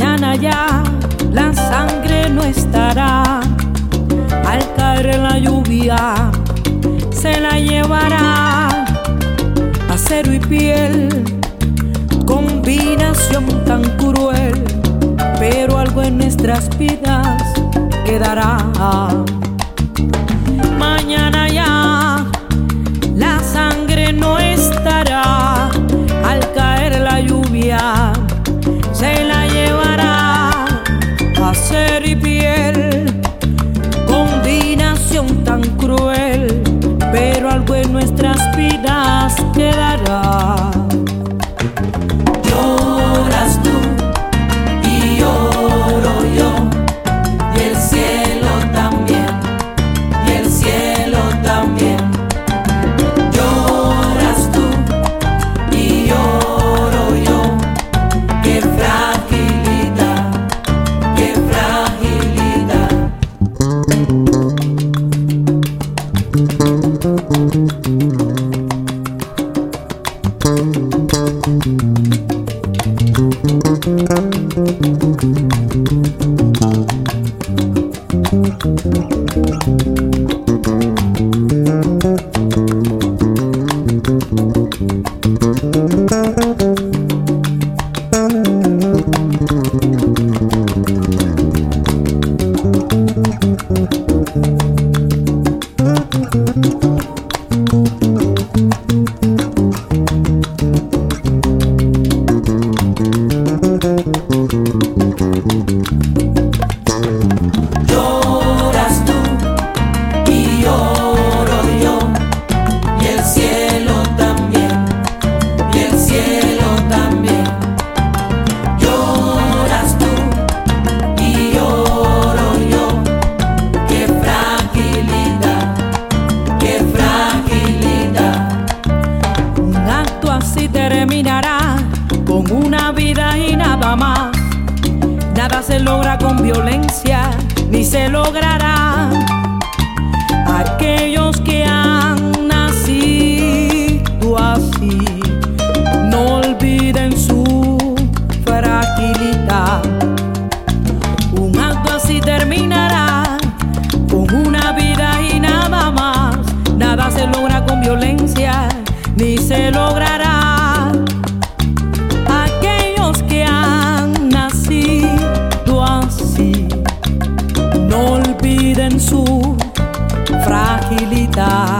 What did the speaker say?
mañana ya la sangre no estará. Al caer la lluvia se la llevará. Acero y piel, combinación tan cruel, pero algo en nuestras vidas quedará. Mañana ya lloras tú. se logra con violencia, ni se logrará. Aquellos que han in su fragilità.